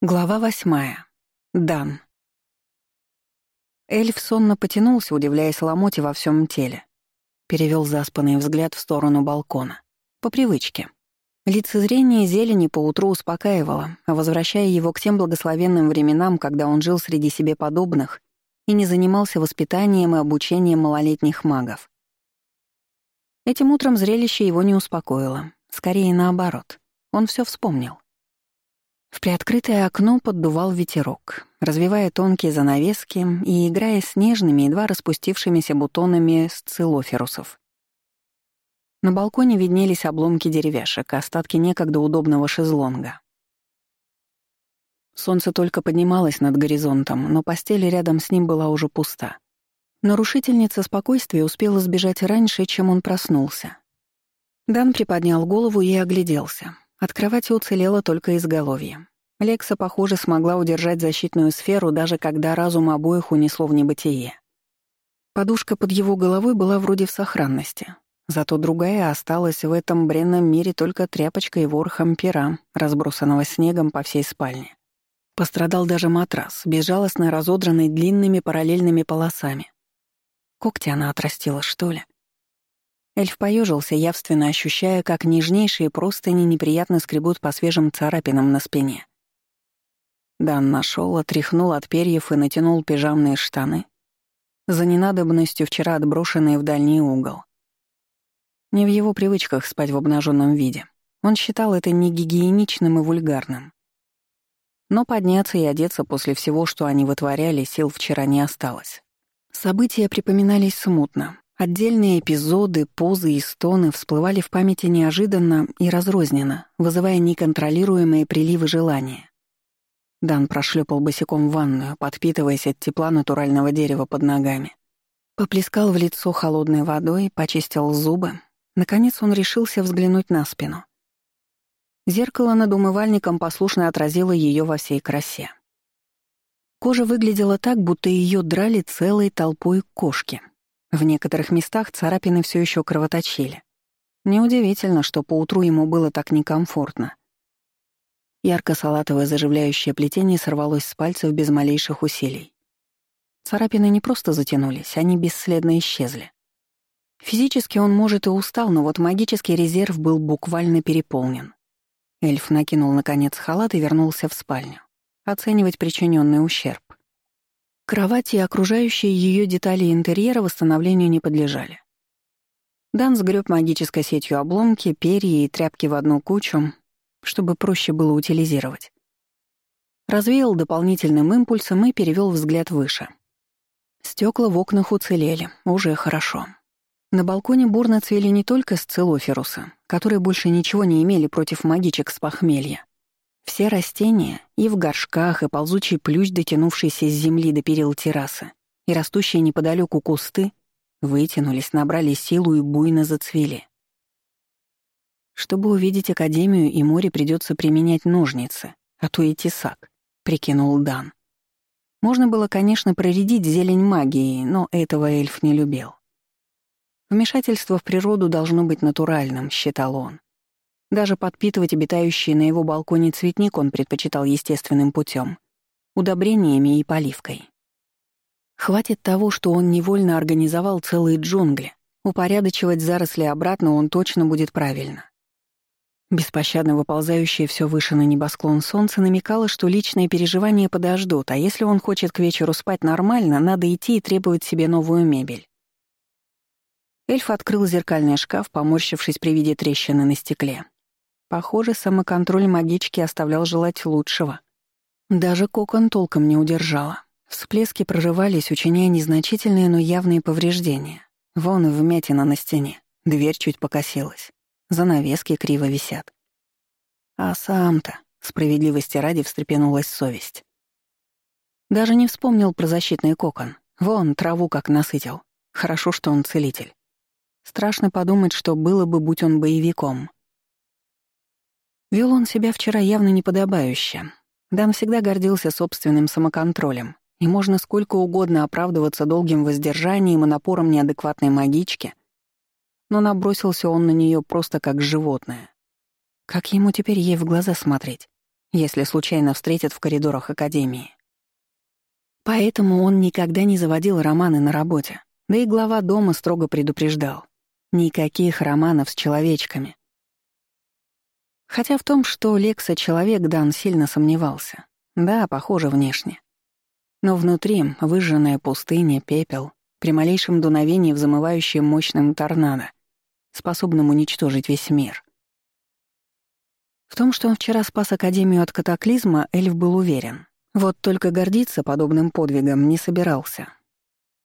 Глава восьмая. Дан. Эльф сонно потянулся, удивляясь ломоте во всем теле. Перевел заспанный взгляд в сторону балкона. По привычке. Лицезрение зелени поутру успокаивало, возвращая его к тем благословенным временам, когда он жил среди себе подобных и не занимался воспитанием и обучением малолетних магов. Этим утром зрелище его не успокоило. Скорее наоборот. Он все вспомнил. В приоткрытое окно поддувал ветерок, развивая тонкие занавески и играя с нежными, едва распустившимися бутонами сциллоферусов. На балконе виднелись обломки деревяшек, остатки некогда удобного шезлонга. Солнце только поднималось над горизонтом, но постель рядом с ним была уже пуста. Нарушительница спокойствия успела сбежать раньше, чем он проснулся. Дан приподнял голову и огляделся. От кровати уцелело только изголовье. Лекса, похоже, смогла удержать защитную сферу, даже когда разум обоих унесло в небытие. Подушка под его головой была вроде в сохранности. Зато другая осталась в этом бренном мире только тряпочкой и ворохом пера, разбросанного снегом по всей спальне. Пострадал даже матрас, безжалостно разодранный длинными параллельными полосами. Когти она отрастила, что ли? Эльф поежился, явственно ощущая, как нежнейшие простыни неприятно скребут по свежим царапинам на спине. Дан нашел, отряхнул от перьев и натянул пижамные штаны, за ненадобностью вчера отброшенные в дальний угол. Не в его привычках спать в обнаженном виде. Он считал это негигиеничным и вульгарным. Но подняться и одеться после всего, что они вытворяли, сил вчера не осталось. События припоминались смутно, Отдельные эпизоды, позы и стоны всплывали в памяти неожиданно и разрозненно, вызывая неконтролируемые приливы желания. Дан прошлепал босиком в ванную, подпитываясь от тепла натурального дерева под ногами. Поплескал в лицо холодной водой, почистил зубы. Наконец он решился взглянуть на спину. Зеркало над умывальником послушно отразило ее во всей красе. Кожа выглядела так, будто ее драли целой толпой кошки — в некоторых местах царапины все еще кровоточили. Неудивительно, что поутру ему было так некомфортно. Ярко-салатовое заживляющее плетение сорвалось с пальцев без малейших усилий. Царапины не просто затянулись, они бесследно исчезли. Физически он, может, и устал, но вот магический резерв был буквально переполнен. Эльф накинул, наконец, халат и вернулся в спальню. Оценивать причиненный ущерб. Кровать и окружающие ее детали интерьера восстановлению не подлежали. Дан сгреб магической сетью обломки, перья и тряпки в одну кучу, чтобы проще было утилизировать. Развеял дополнительным импульсом и перевел взгляд выше. Стекла в окнах уцелели, уже хорошо. На балконе бурно цвели не только сциллоферусы, которые больше ничего не имели против магичек с похмелья, все растения, и в горшках, и ползучий плющ, дотянувшийся с земли до перил террасы, и растущие неподалеку кусты, вытянулись, набрали силу и буйно зацвели. Чтобы увидеть Академию и море, придется применять ножницы, а то и тесак, прикинул Дан. Можно было, конечно, проредить зелень магии, но этого эльф не любил. Вмешательство в природу должно быть натуральным, считал он. Даже подпитывать обитающий на его балконе цветник он предпочитал естественным путем, удобрениями и поливкой. Хватит того, что он невольно организовал целые джунгли. Упорядочивать заросли обратно он точно будет правильно. Беспощадно выползающее все выше на небосклон солнце намекало, что личные переживания подождут, а если он хочет к вечеру спать нормально, надо идти и требовать себе новую мебель. Эльф открыл зеркальный шкаф, поморщившись при виде трещины на стекле. Похоже, самоконтроль магички оставлял желать лучшего. Даже кокон толком не удержала. Всплески прорывались, учиняя незначительные, но явные повреждения. Вон и вмятина на стене. Дверь чуть покосилась. Занавески криво висят. А сам-то, справедливости ради, встрепенулась совесть. Даже не вспомнил про защитный кокон. Вон, траву как насытил. Хорошо, что он целитель. Страшно подумать, что было бы, будь он боевиком. Вел он себя вчера явно неподобающе. Дан всегда гордился собственным самоконтролем, и можно сколько угодно оправдываться долгим воздержанием и напором неадекватной магички, но набросился он на нее просто как животное. Как ему теперь ей в глаза смотреть? если случайно встретят в коридорах Академии. Поэтому он никогда не заводил романы на работе, да и глава дома строго предупреждал. Никаких романов с человечками. Хотя в том, что Лекса — человек, Дан сильно сомневался. Да, похоже внешне. Но внутри — выжженная пустыня, пепел, при малейшем дуновении взмывающим мощным торнадо, способным уничтожить весь мир. В том, что он вчера спас Академию от катаклизма, Эльф был уверен. Вот только гордиться подобным подвигом не собирался.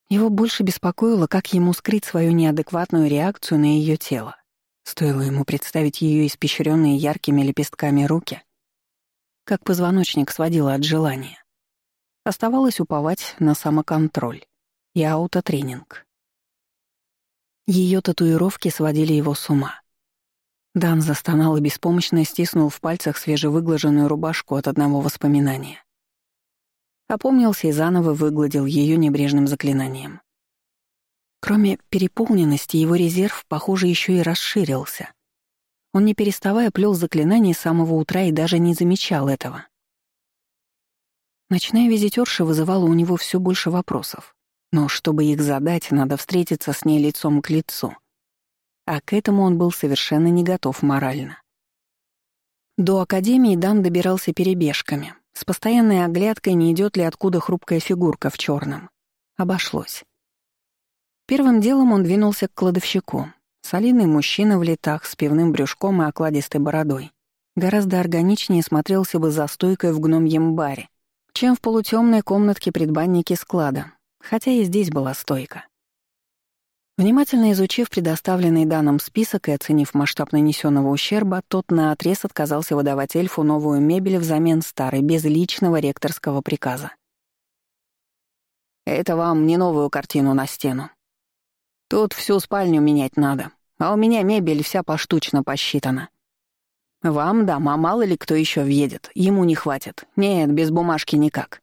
Его больше беспокоило, как ему скрыть свою неадекватную реакцию на ее тело. Стоило ему представить ее испещренные яркими лепестками руки, как позвоночник сводило от желания. Оставалось уповать на самоконтроль и аутотренинг. Ее татуировки сводили его с ума. Дан застонал и беспомощно стиснул в пальцах свежевыглаженную рубашку от одного воспоминания. Опомнился и заново выгладил ее небрежным заклинанием. Кроме переполненности, его резерв, похоже, еще и расширился. Он не переставая плел заклинания с самого утра и даже не замечал этого. Ночная визитерша вызывала у него все больше вопросов. Но чтобы их задать, надо встретиться с ней лицом к лицу. А к этому он был совершенно не готов морально. До академии Дан добирался перебежками, с постоянной оглядкой, не идет ли откуда хрупкая фигурка в черном. Обошлось. Первым делом он двинулся к кладовщику. Солидный мужчина в летах с пивным брюшком и окладистой бородой. Гораздо органичнее смотрелся бы за стойкой в гномьем баре, чем в полутемной комнатке предбанники склада, хотя и здесь была стойка. Внимательно изучив предоставленный данным список и оценив масштаб нанесенного ущерба, тот наотрез отказался выдавать эльфу новую мебель взамен старой, без личного ректорского приказа. «Это вам не новую картину на стену. Тут всю спальню менять надо, а у меня мебель вся поштучно посчитана. Вам, да, а мало ли кто еще въедет, ему не хватит. Нет, без бумажки никак.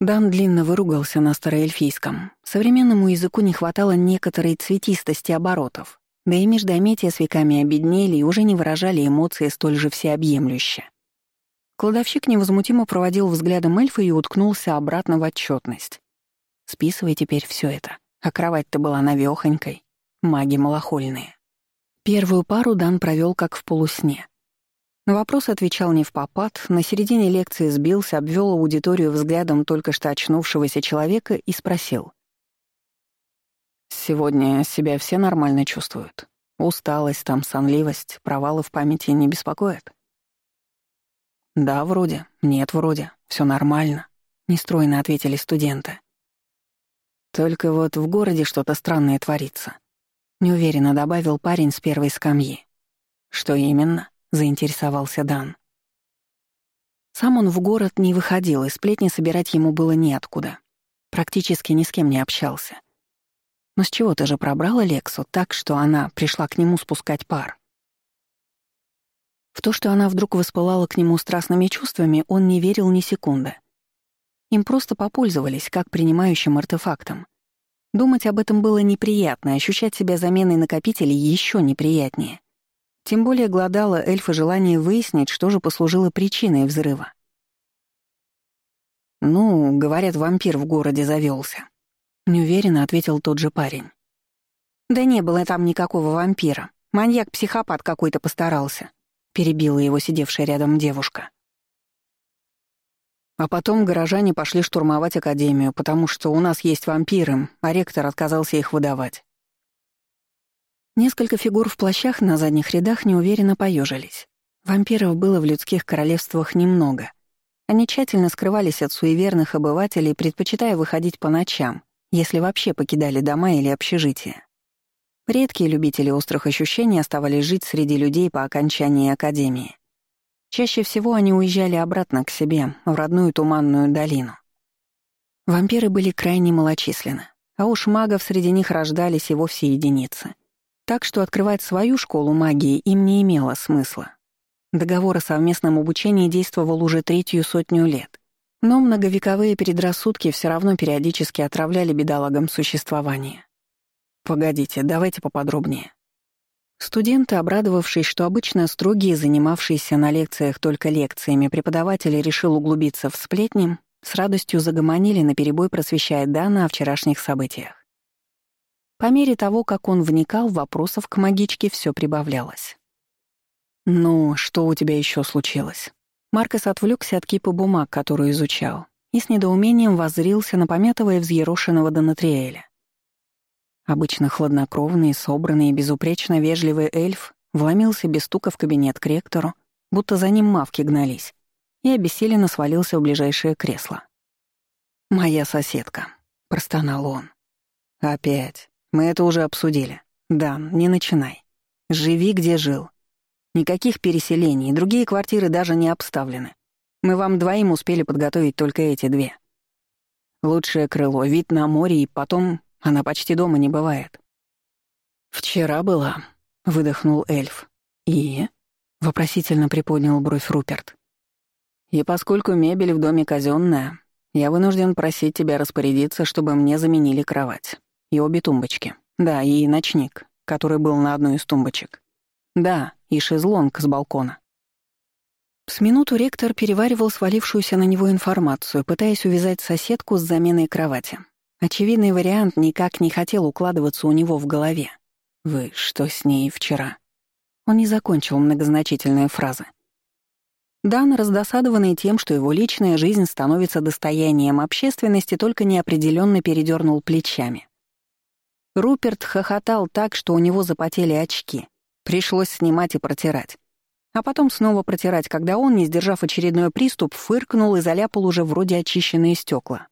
Дан длинно выругался на староэльфийском. Современному языку не хватало некоторой цветистости оборотов, да и междометия с веками обеднели и уже не выражали эмоции столь же всеобъемлюще. Кладовщик невозмутимо проводил взглядом эльфа и уткнулся обратно в отчетность. «Списывай теперь все это. А кровать-то была навёхонькой. Маги малохольные». Первую пару Дан провел как в полусне. На вопрос отвечал не в попад, на середине лекции сбился, обвел аудиторию взглядом только что очнувшегося человека и спросил. «Сегодня себя все нормально чувствуют? Усталость, там сонливость, провалы в памяти не беспокоят?» «Да, вроде. Нет, вроде. Все нормально», — нестройно ответили студенты. «Только вот в городе что-то странное творится», — неуверенно добавил парень с первой скамьи. «Что именно?» — заинтересовался Дан. Сам он в город не выходил, и сплетни собирать ему было неоткуда. Практически ни с кем не общался. Но с чего ты же пробрала Лексу так, что она пришла к нему спускать пар? В то, что она вдруг воспылала к нему страстными чувствами, он не верил ни секунды. Им просто попользовались, как принимающим артефактом. Думать об этом было неприятно, ощущать себя заменой накопителей еще неприятнее. Тем более гладала эльфа желание выяснить, что же послужило причиной взрыва. «Ну, говорят, вампир в городе завелся. неуверенно ответил тот же парень. «Да не было там никакого вампира. Маньяк-психопат какой-то постарался», — перебила его сидевшая рядом девушка. А потом горожане пошли штурмовать академию, потому что у нас есть вампиры, а ректор отказался их выдавать. Несколько фигур в плащах на задних рядах неуверенно поежились. Вампиров было в людских королевствах немного. Они тщательно скрывались от суеверных обывателей, предпочитая выходить по ночам, если вообще покидали дома или общежития. Редкие любители острых ощущений оставались жить среди людей по окончании академии. Чаще всего они уезжали обратно к себе, в родную туманную долину. Вампиры были крайне малочисленны, а уж магов среди них рождались и вовсе единицы. Так что открывать свою школу магии им не имело смысла. Договор о совместном обучении действовал уже третью сотню лет. Но многовековые предрассудки все равно периодически отравляли бедолагам существование. «Погодите, давайте поподробнее». Студенты, обрадовавшись, что обычно строгие, занимавшиеся на лекциях только лекциями, преподаватель решил углубиться в сплетни, с радостью загомонили наперебой, просвещая Дана о вчерашних событиях. По мере того, как он вникал, вопросов к магичке все прибавлялось. «Ну, что у тебя еще случилось?» Маркос отвлекся от кипа бумаг, которую изучал, и с недоумением воззрился на помятого и взъерошенного Донатриэля. Обычно хладнокровный, собранный и безупречно вежливый эльф вломился без стука в кабинет к ректору, будто за ним мавки гнались, и обессиленно свалился в ближайшее кресло. «Моя соседка», — простонал он. «Опять. Мы это уже обсудили. Дан, не начинай. Живи, где жил. Никаких переселений, другие квартиры даже не обставлены. Мы вам двоим успели подготовить только эти две. Лучшее крыло, вид на море и потом она почти дома не бывает. «Вчера была», — выдохнул эльф. «И?» — вопросительно приподнял бровь Руперт. «И поскольку мебель в доме казенная, я вынужден просить тебя распорядиться, чтобы мне заменили кровать. И обе тумбочки. Да, и ночник, который был на одной из тумбочек. Да, и шезлонг с балкона». С минуту ректор переваривал свалившуюся на него информацию, пытаясь увязать соседку с заменой кровати. Очевидный вариант никак не хотел укладываться у него в голове. «Вы что с ней вчера?» Он не закончил многозначительные фразы. Дан, раздосадованный тем, что его личная жизнь становится достоянием общественности, только неопределенно передернул плечами. Руперт хохотал так, что у него запотели очки. Пришлось снимать и протирать. А потом снова протирать, когда он, не сдержав очередной приступ, фыркнул и заляпал уже вроде очищенные стекла.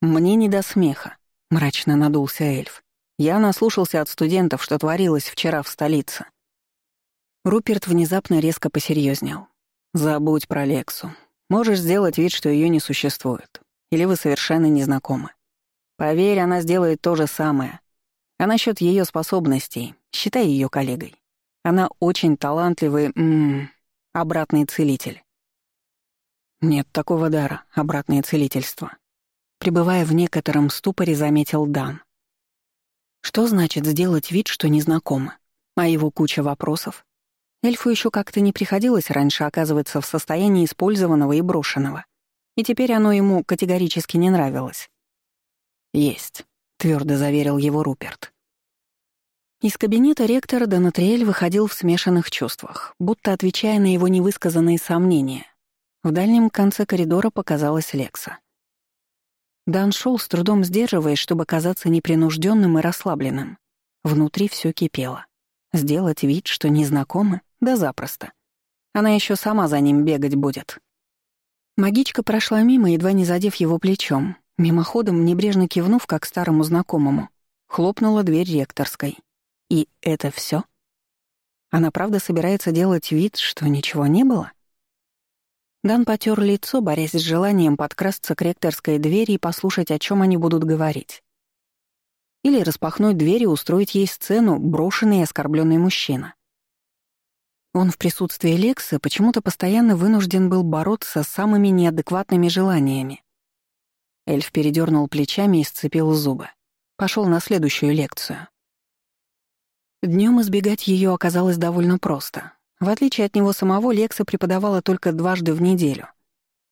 «Мне не до смеха», — мрачно надулся эльф. «Я наслушался от студентов, что творилось вчера в столице». Руперт внезапно резко посерьезнел. «Забудь про Лексу. Можешь сделать вид, что ее не существует. Или вы совершенно не знакомы. Поверь, она сделает то же самое. А насчет ее способностей, считай ее коллегой. Она очень талантливый, м -м, обратный целитель. Нет такого дара, обратное целительство. Пребывая в некотором ступоре, заметил Дан. Что значит сделать вид, что незнакомы? А его куча вопросов? Эльфу еще как-то не приходилось раньше оказываться в состоянии использованного и брошенного. И теперь оно ему категорически не нравилось. «Есть», — твердо заверил его Руперт. Из кабинета ректора Донатриэль выходил в смешанных чувствах, будто отвечая на его невысказанные сомнения. В дальнем конце коридора показалась Лекса. Дан шел с трудом сдерживаясь, чтобы казаться непринужденным и расслабленным. Внутри все кипело. Сделать вид, что незнакомы? Да запросто. Она еще сама за ним бегать будет. Магичка прошла мимо, едва не задев его плечом. Мимоходом, небрежно кивнув, как старому знакомому, хлопнула дверь ректорской. И это все? Она правда собирается делать вид, что ничего не было? Дан потер лицо, борясь с желанием подкрасться к ректорской двери и послушать, о чем они будут говорить. Или распахнуть дверь и устроить ей сцену брошенный и оскорбленный мужчина. Он в присутствии Лекса почему-то постоянно вынужден был бороться с самыми неадекватными желаниями. Эльф передернул плечами и сцепил зубы. Пошел на следующую лекцию. Днем избегать ее оказалось довольно просто. В отличие от него самого, Лекса преподавала только дважды в неделю.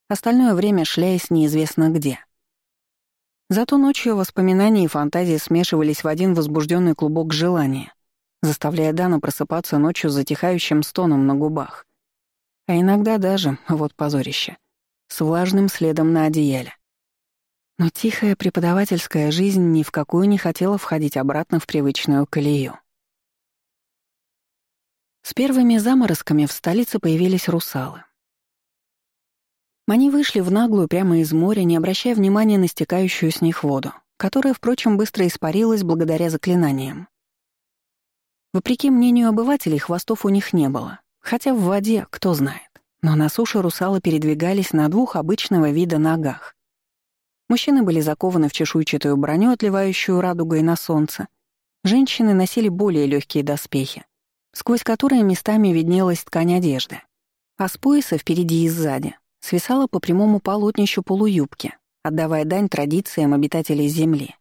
Остальное время шляясь неизвестно где. Зато ночью воспоминания и фантазии смешивались в один возбужденный клубок желания, заставляя Дана просыпаться ночью с затихающим стоном на губах. А иногда даже, вот позорище, с влажным следом на одеяле. Но тихая преподавательская жизнь ни в какую не хотела входить обратно в привычную колею. С первыми заморозками в столице появились русалы. Они вышли в наглую прямо из моря, не обращая внимания на стекающую с них воду, которая, впрочем, быстро испарилась благодаря заклинаниям. Вопреки мнению обывателей, хвостов у них не было, хотя в воде, кто знает. Но на суше русалы передвигались на двух обычного вида ногах. Мужчины были закованы в чешуйчатую броню, отливающую радугой на солнце. Женщины носили более легкие доспехи, сквозь которые местами виднелась ткань одежды. А с пояса впереди и сзади свисала по прямому полотнищу полуюбки, отдавая дань традициям обитателей Земли.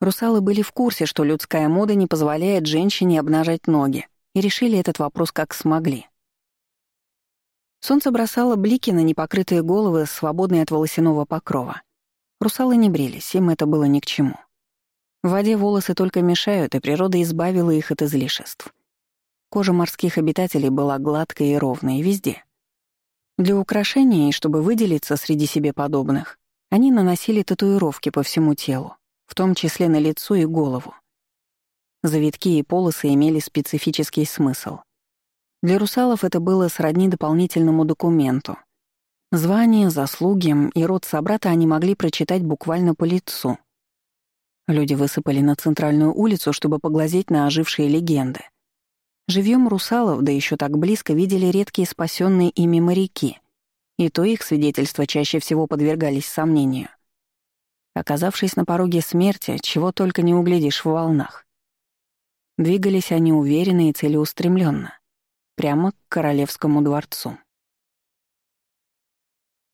Русалы были в курсе, что людская мода не позволяет женщине обнажать ноги, и решили этот вопрос как смогли. Солнце бросало блики на непокрытые головы, свободные от волосяного покрова. Русалы не брились, им это было ни к чему. В воде волосы только мешают, и природа избавила их от излишеств. Кожа морских обитателей была гладкой и ровной везде. Для украшения и чтобы выделиться среди себе подобных, они наносили татуировки по всему телу, в том числе на лицо и голову. Завитки и полосы имели специфический смысл. Для русалов это было сродни дополнительному документу. Звание, заслуги и род собрата они могли прочитать буквально по лицу. Люди высыпали на центральную улицу, чтобы поглазеть на ожившие легенды. Живьем русалов, да еще так близко, видели редкие спасенные ими моряки, и то их свидетельства чаще всего подвергались сомнению. Оказавшись на пороге смерти, чего только не углядишь в волнах. Двигались они уверенно и целеустремленно, прямо к королевскому дворцу.